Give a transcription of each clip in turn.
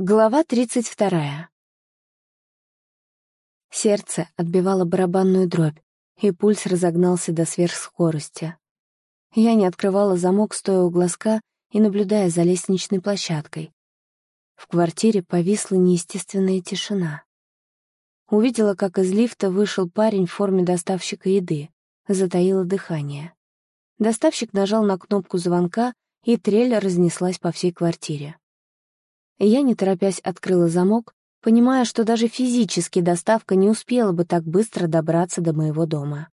Глава тридцать вторая. Сердце отбивало барабанную дробь, и пульс разогнался до сверхскорости. Я не открывала замок, стоя у глазка и наблюдая за лестничной площадкой. В квартире повисла неестественная тишина. Увидела, как из лифта вышел парень в форме доставщика еды. Затаила дыхание. Доставщик нажал на кнопку звонка, и трель разнеслась по всей квартире. Я, не торопясь, открыла замок, понимая, что даже физически доставка не успела бы так быстро добраться до моего дома.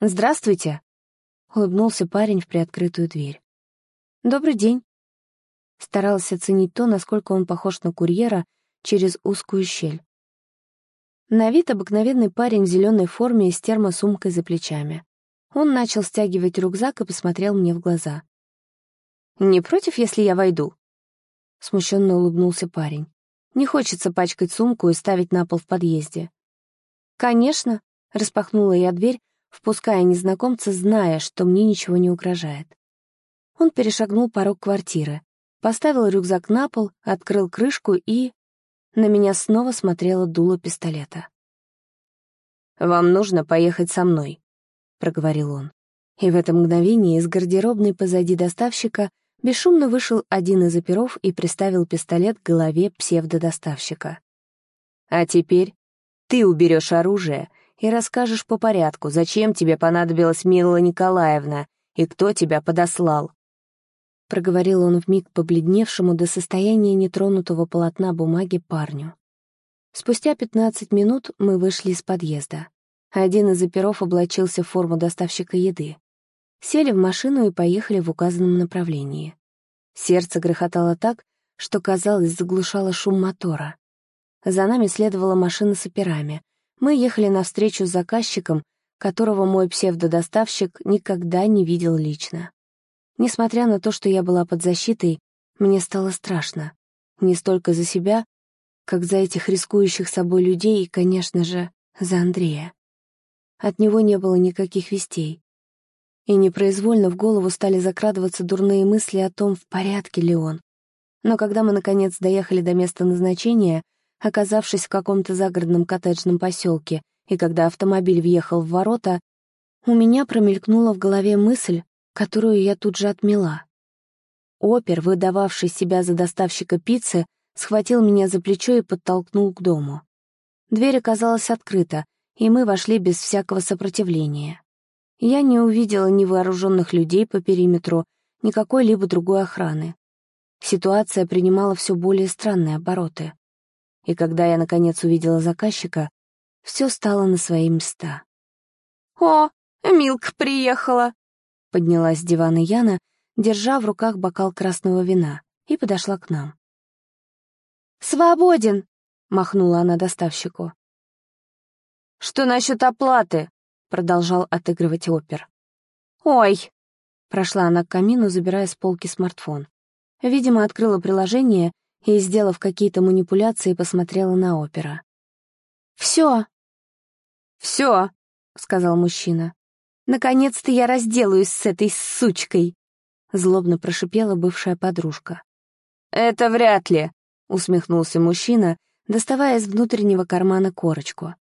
«Здравствуйте!» — улыбнулся парень в приоткрытую дверь. «Добрый день!» Старалась оценить то, насколько он похож на курьера через узкую щель. На вид обыкновенный парень в зеленой форме и с термосумкой за плечами. Он начал стягивать рюкзак и посмотрел мне в глаза. «Не против, если я войду?» Смущенно улыбнулся парень. «Не хочется пачкать сумку и ставить на пол в подъезде». «Конечно», — распахнула я дверь, впуская незнакомца, зная, что мне ничего не угрожает. Он перешагнул порог квартиры, поставил рюкзак на пол, открыл крышку и... На меня снова смотрело дуло пистолета. «Вам нужно поехать со мной», — проговорил он. И в это мгновение из гардеробной позади доставщика Бесшумно вышел один из оперов и приставил пистолет к голове псевдодоставщика. «А теперь ты уберешь оружие и расскажешь по порядку, зачем тебе понадобилась Мила Николаевна и кто тебя подослал». Проговорил он вмиг побледневшему до состояния нетронутого полотна бумаги парню. Спустя пятнадцать минут мы вышли из подъезда. Один из оперов облачился в форму доставщика еды сели в машину и поехали в указанном направлении. Сердце грохотало так, что, казалось, заглушало шум мотора. За нами следовала машина с операми. Мы ехали навстречу с заказчиком, которого мой псевдодоставщик никогда не видел лично. Несмотря на то, что я была под защитой, мне стало страшно. Не столько за себя, как за этих рискующих собой людей и, конечно же, за Андрея. От него не было никаких вестей и непроизвольно в голову стали закрадываться дурные мысли о том, в порядке ли он. Но когда мы, наконец, доехали до места назначения, оказавшись в каком-то загородном коттеджном поселке, и когда автомобиль въехал в ворота, у меня промелькнула в голове мысль, которую я тут же отмела. Опер, выдававший себя за доставщика пиццы, схватил меня за плечо и подтолкнул к дому. Дверь оказалась открыта, и мы вошли без всякого сопротивления. Я не увидела ни вооруженных людей по периметру, ни какой-либо другой охраны. Ситуация принимала все более странные обороты. И когда я, наконец, увидела заказчика, все стало на свои места. «О, Милка приехала!» Поднялась с дивана Яна, держа в руках бокал красного вина, и подошла к нам. «Свободен!» — махнула она доставщику. «Что насчет оплаты?» Продолжал отыгрывать опер. «Ой!» — прошла она к камину, забирая с полки смартфон. Видимо, открыла приложение и, сделав какие-то манипуляции, посмотрела на опера. «Все!» «Все!» — сказал мужчина. «Наконец-то я разделаюсь с этой сучкой!» — злобно прошипела бывшая подружка. «Это вряд ли!» — усмехнулся мужчина, доставая из внутреннего кармана корочку.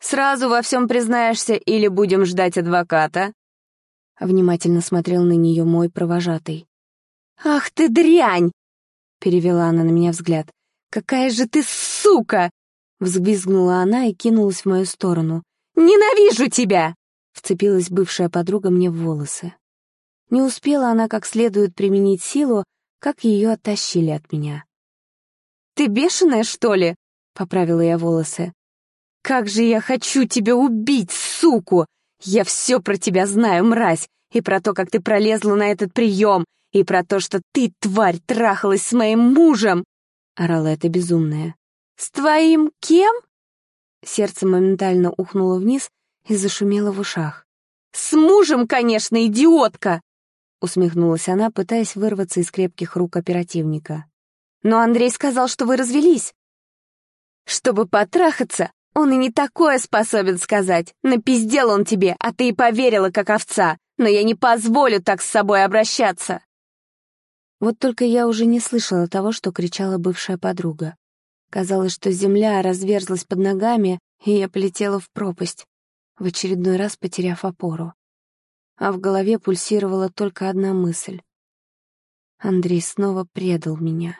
Сразу во всем признаешься или будем ждать адвоката?» Внимательно смотрел на нее мой провожатый. «Ах ты дрянь!» — перевела она на меня взгляд. «Какая же ты сука!» — взвизгнула она и кинулась в мою сторону. «Ненавижу тебя!» — вцепилась бывшая подруга мне в волосы. Не успела она как следует применить силу, как ее оттащили от меня. «Ты бешеная, что ли?» — поправила я волосы. Как же я хочу тебя убить, суку! Я все про тебя знаю, мразь, и про то, как ты пролезла на этот прием, и про то, что ты, тварь, трахалась с моим мужем!» Орала эта безумная. «С твоим кем?» Сердце моментально ухнуло вниз и зашумело в ушах. «С мужем, конечно, идиотка!» Усмехнулась она, пытаясь вырваться из крепких рук оперативника. «Но Андрей сказал, что вы развелись». «Чтобы потрахаться, он и не такое способен сказать. Напиздел он тебе, а ты и поверила, как овца. Но я не позволю так с собой обращаться. Вот только я уже не слышала того, что кричала бывшая подруга. Казалось, что земля разверзлась под ногами, и я полетела в пропасть, в очередной раз потеряв опору. А в голове пульсировала только одна мысль. Андрей снова предал меня.